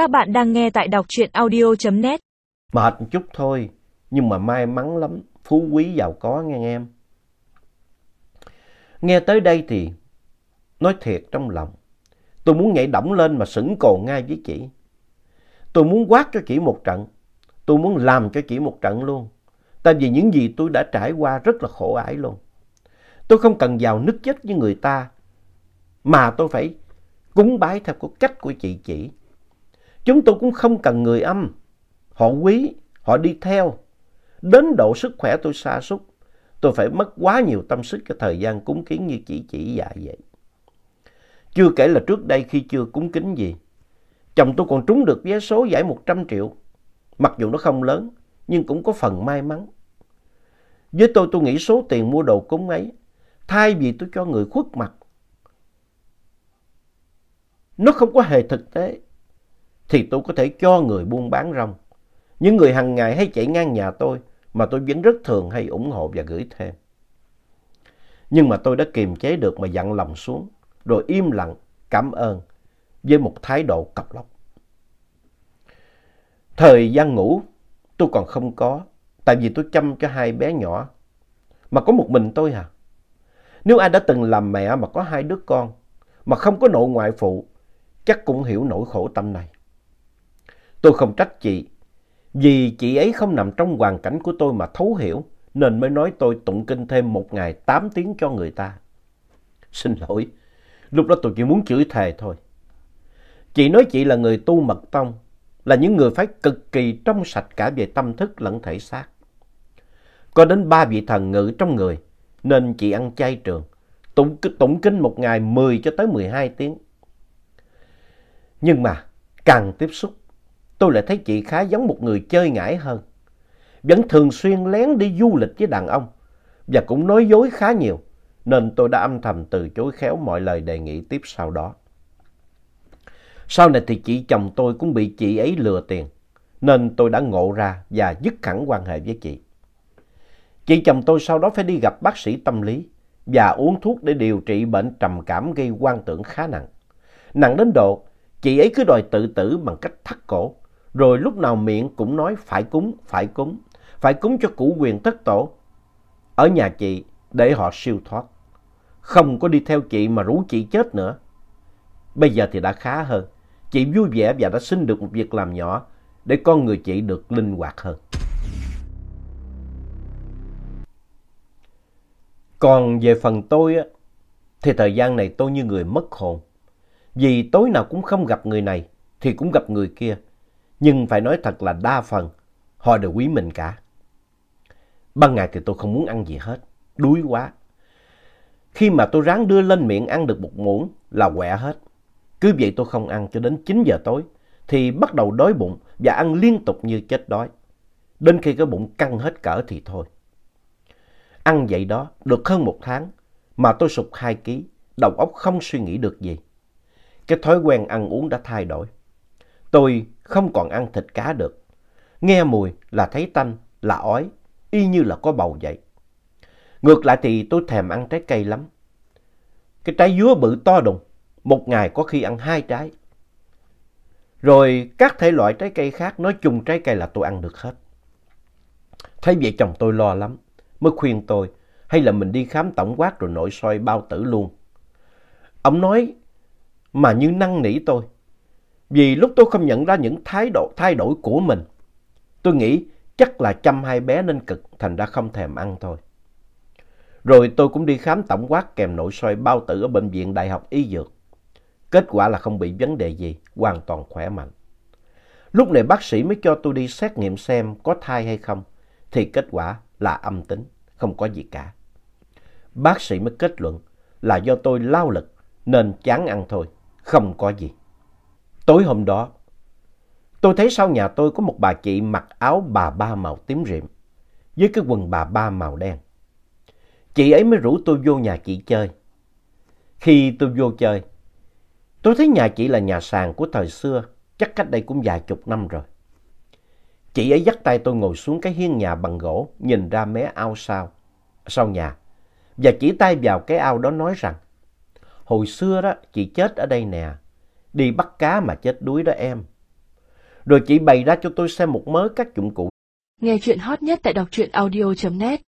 Các bạn đang nghe tại đọc truyện audio.net. Mệt một chút thôi, nhưng mà may mắn lắm, phú quý giàu có nghe em. Nghe tới đây thì nói thiệt trong lòng, tôi muốn nhảy đỏng lên mà sững cồn ngay với chị. Tôi muốn quát cho chị một trận, tôi muốn làm cho chị một trận luôn. Tại vì những gì tôi đã trải qua rất là khổ ải luôn. Tôi không cần vào nứt chết với người ta, mà tôi phải cúng bái theo cái cách của chị chỉ. Chúng tôi cũng không cần người âm. Họ quý, họ đi theo. Đến độ sức khỏe tôi sa sút tôi phải mất quá nhiều tâm sức cho thời gian cúng kiến như chỉ chỉ dạ vậy. Chưa kể là trước đây khi chưa cúng kính gì, chồng tôi còn trúng được vé số giải 100 triệu. Mặc dù nó không lớn, nhưng cũng có phần may mắn. Với tôi, tôi nghĩ số tiền mua đồ cúng ấy, thay vì tôi cho người khuất mặt, nó không có hề thực tế, thì tôi có thể cho người buôn bán rong. Những người hàng ngày hay chạy ngang nhà tôi mà tôi vẫn rất thường hay ủng hộ và gửi thêm. Nhưng mà tôi đã kiềm chế được mà dặn lòng xuống, rồi im lặng cảm ơn với một thái độ cọc lóc. Thời gian ngủ tôi còn không có, tại vì tôi chăm cho hai bé nhỏ, mà có một mình tôi à. Nếu ai đã từng làm mẹ mà có hai đứa con, mà không có nội ngoại phụ, chắc cũng hiểu nỗi khổ tâm này. Tôi không trách chị, vì chị ấy không nằm trong hoàn cảnh của tôi mà thấu hiểu, nên mới nói tôi tụng kinh thêm một ngày 8 tiếng cho người ta. Xin lỗi, lúc đó tôi chỉ muốn chửi thề thôi. Chị nói chị là người tu mật tông, là những người phải cực kỳ trong sạch cả về tâm thức lẫn thể xác. Có đến ba vị thần ngự trong người, nên chị ăn chay trường, tụng, tụng kinh một ngày 10 cho tới 12 tiếng. Nhưng mà càng tiếp xúc, tôi lại thấy chị khá giống một người chơi ngải hơn. Vẫn thường xuyên lén đi du lịch với đàn ông và cũng nói dối khá nhiều, nên tôi đã âm thầm từ chối khéo mọi lời đề nghị tiếp sau đó. Sau này thì chị chồng tôi cũng bị chị ấy lừa tiền, nên tôi đã ngộ ra và dứt hẳn quan hệ với chị. Chị chồng tôi sau đó phải đi gặp bác sĩ tâm lý và uống thuốc để điều trị bệnh trầm cảm gây quan tưởng khá nặng. Nặng đến độ chị ấy cứ đòi tự tử bằng cách thắt cổ, rồi lúc nào miệng cũng nói phải cúng, phải cúng, phải cúng cho cụ quyền thất tổ ở nhà chị để họ siêu thoát. Không có đi theo chị mà rủ chị chết nữa. Bây giờ thì đã khá hơn. Chị vui vẻ và đã xin được một việc làm nhỏ để con người chị được linh hoạt hơn. Còn về phần tôi á, thì thời gian này tôi như người mất hồn. Vì tối nào cũng không gặp người này thì cũng gặp người kia. Nhưng phải nói thật là đa phần họ đều quý mình cả. Ban ngày thì tôi không muốn ăn gì hết, đuối quá. Khi mà tôi ráng đưa lên miệng ăn được một muỗng là quẹ hết. Cứ vậy tôi không ăn cho đến 9 giờ tối thì bắt đầu đói bụng và ăn liên tục như chết đói. Đến khi cái bụng căng hết cỡ thì thôi. Ăn vậy đó được hơn một tháng mà tôi sụt 2 ký, đầu óc không suy nghĩ được gì. Cái thói quen ăn uống đã thay đổi. Tôi không còn ăn thịt cá được. Nghe mùi là thấy tanh, là ói, y như là có bầu vậy. Ngược lại thì tôi thèm ăn trái cây lắm. Cái trái dứa bự to đùng, một ngày có khi ăn hai trái. Rồi các thể loại trái cây khác, nói chung trái cây là tôi ăn được hết. Thấy vậy chồng tôi lo lắm, mới khuyên tôi hay là mình đi khám tổng quát rồi nội soi bao tử luôn. Ông nói mà như năn nỉ tôi. Vì lúc tôi không nhận ra những thái độ thay đổi của mình, tôi nghĩ chắc là chăm hai bé nên cực, thành ra không thèm ăn thôi. Rồi tôi cũng đi khám tổng quát kèm nội soi bao tử ở Bệnh viện Đại học Y Dược. Kết quả là không bị vấn đề gì, hoàn toàn khỏe mạnh. Lúc này bác sĩ mới cho tôi đi xét nghiệm xem có thai hay không, thì kết quả là âm tính, không có gì cả. Bác sĩ mới kết luận là do tôi lao lực nên chán ăn thôi, không có gì. Tối hôm đó, tôi thấy sau nhà tôi có một bà chị mặc áo bà ba màu tím rịm với cái quần bà ba màu đen. Chị ấy mới rủ tôi vô nhà chị chơi. Khi tôi vô chơi, tôi thấy nhà chị là nhà sàn của thời xưa, chắc cách đây cũng vài chục năm rồi. Chị ấy dắt tay tôi ngồi xuống cái hiên nhà bằng gỗ, nhìn ra mé ao sau, sau nhà. Và chỉ tay vào cái ao đó nói rằng, hồi xưa đó chị chết ở đây nè, đi bắt cá mà chết đuối đó em. rồi chị bày ra cho tôi xem một mớ các dụng cụ. Nghe chuyện hot nhất tại đọc truyện audio.net